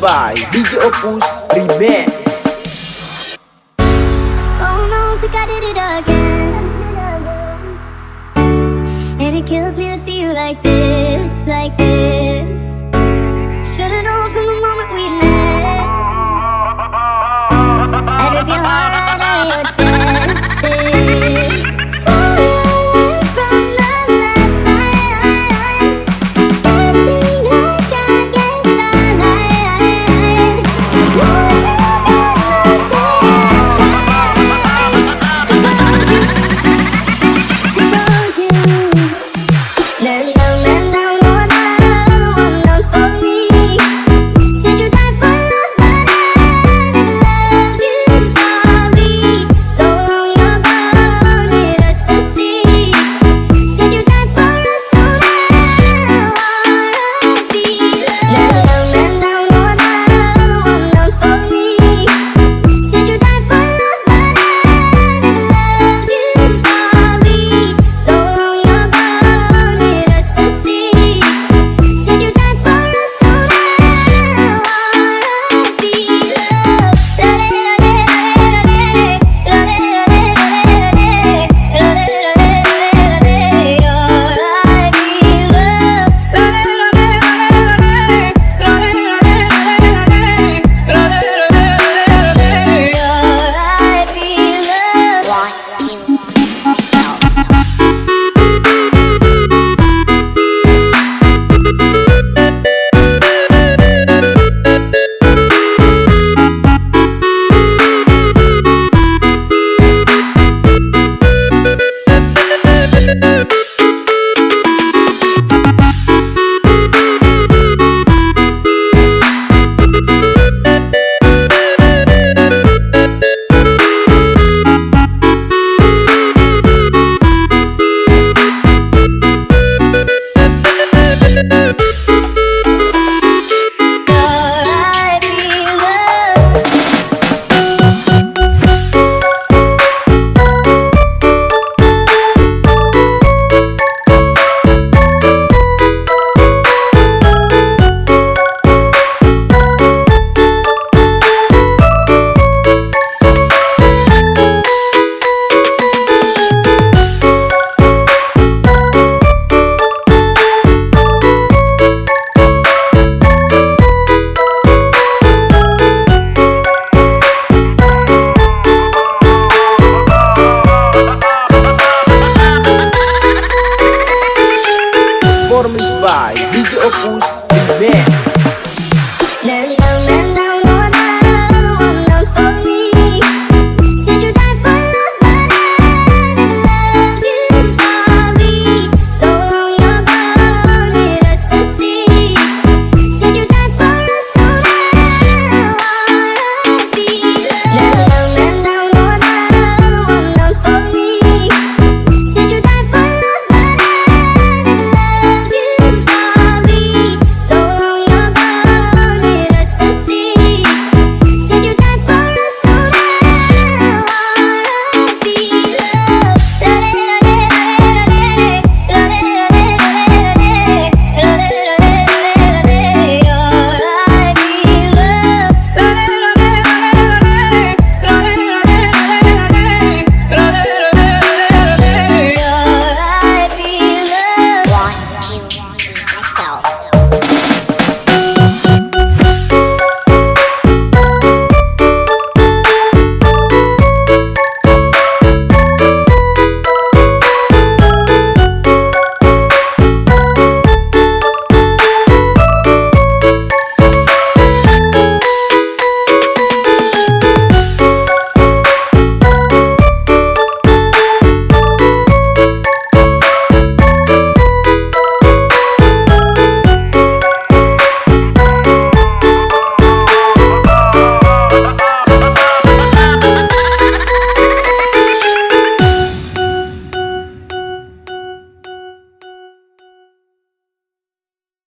by DJ Opus Remix. Oh no, I think I did it again. And it kills me to see you like this.